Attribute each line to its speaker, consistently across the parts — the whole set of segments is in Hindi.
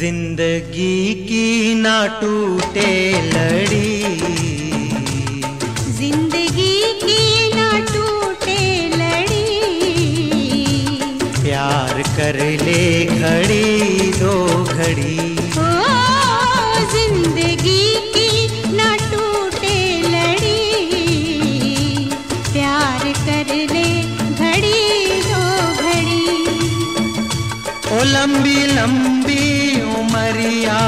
Speaker 1: ज़िंदगी की ना टूटे लड़ी।
Speaker 2: ज़िंदगी की ना टूटे लड़ी।
Speaker 1: प्यार कर ले घड़ी दो घड़ी। लंबी लंबी उमरिया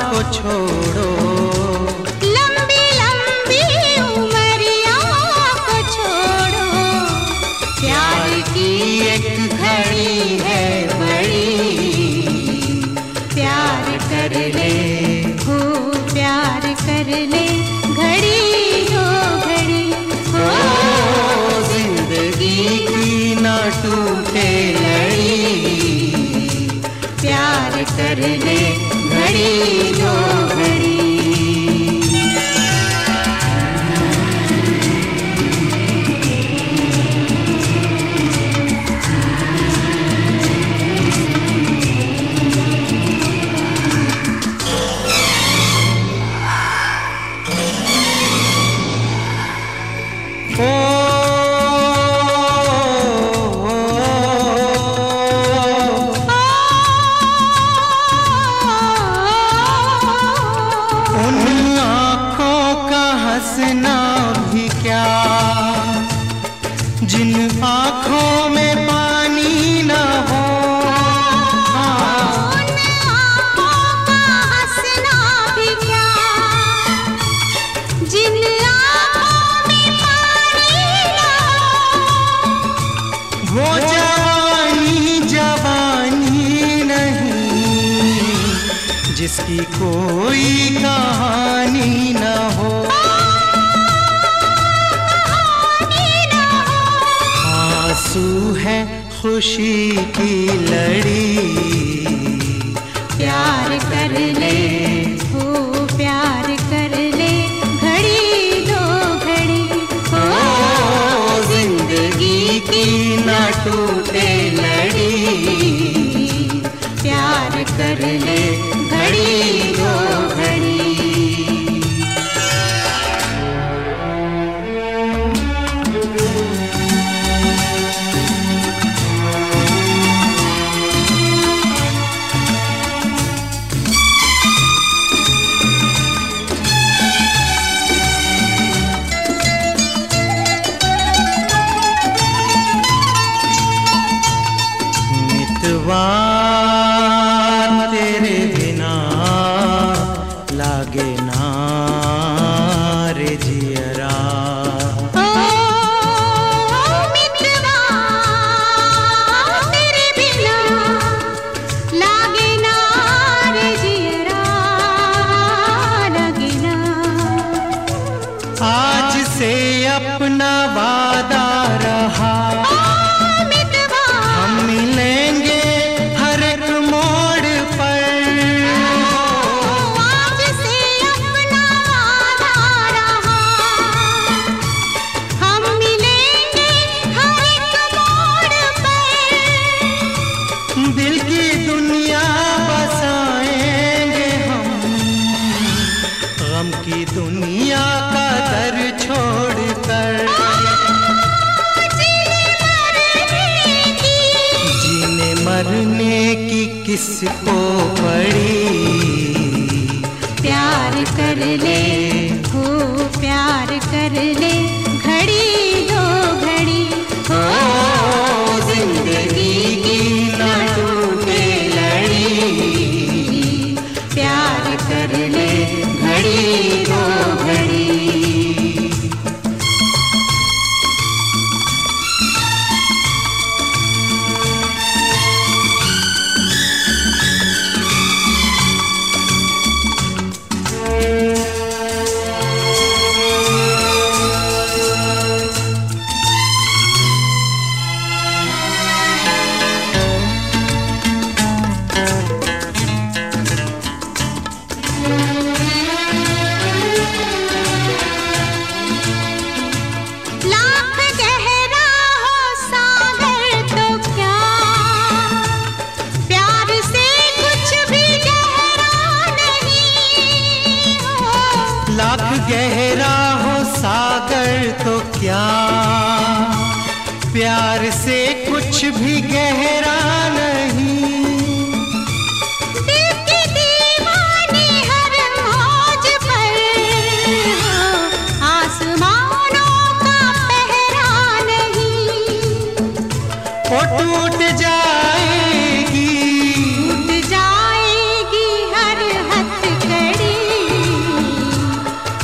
Speaker 1: को छोड़ो।
Speaker 2: लंबी लंबी उमरिया को छोड़ो। प्यार की एक घड़ी है बड़ी। प्यार कर ले, हो प्यार कर ले, घड़ी दो घड़ी। हो
Speaker 1: ज़िंदगी की ना टूटे लड़ी।
Speaker 2: प्यार कर ले घड़ी जो घड़ी।
Speaker 1: हंसना भी क्या? जिन आँखों में पानी न हो। कोई कहानी न हो। आँसू है खुशी की लड़ी।
Speaker 2: प्यार कर ले
Speaker 1: मितवा तेरे बिना लागे ना रे जियरा।
Speaker 2: ओ मितवा तेरे बिना लागे ना रे जियरा लागे ना।
Speaker 1: आज से अपना वादा रहा। की दुनिया का दर छोड़कर। जीने मरने की किसको पड़ी? ना
Speaker 2: प्यार
Speaker 1: से कुछ भी गहरा नहीं।
Speaker 2: दिल की दीवानी हर मौज पर। आसमानों का पहरा नहीं।
Speaker 1: वो टूट जाएगी।
Speaker 2: टूट जाएगी हर हथकड़ी।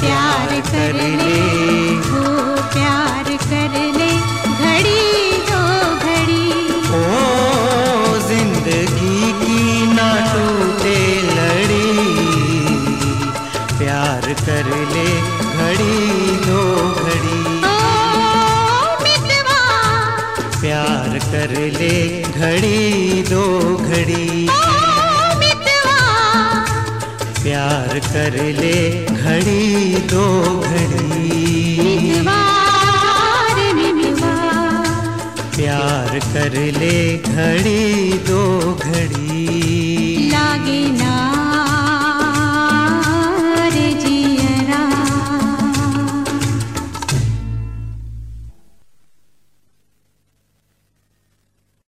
Speaker 2: प्यार कर कर ले घड़ी दो घड़ी।
Speaker 1: प्यार कर ले घड़ी दो घड़ी। प्यार कर ले घड़ी दो घड़ी। प्यार कर ले घड़ी दो घड़ी।